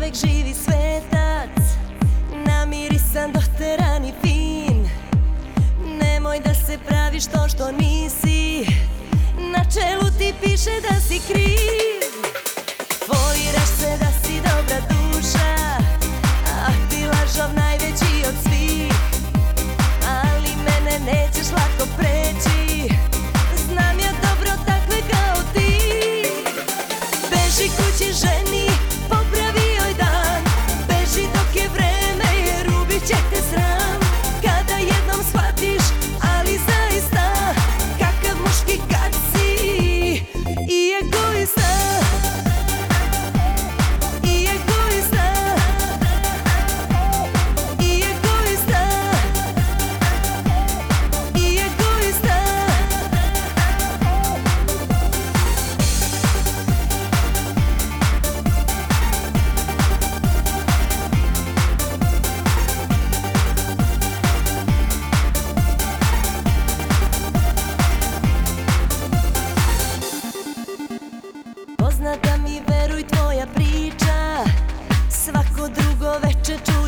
čovek živi svetac. Namirisan, doteran i fin. Nemoj da se praviš to što nisi. Na čelu ti piše da si kriv.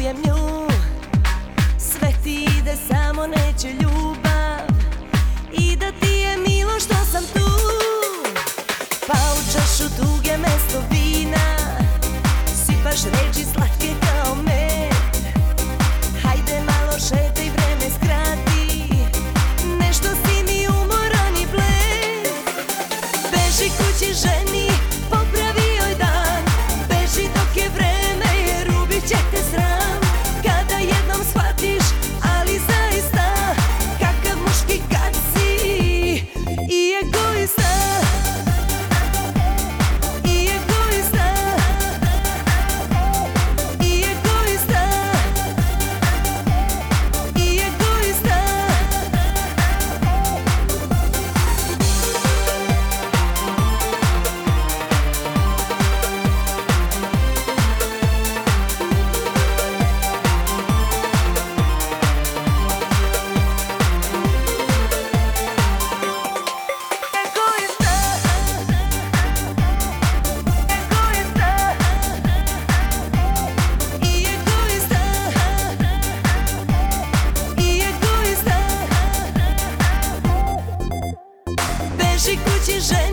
Poštujem nju. Sve ti ide samo neće ljubav щекучий женщин.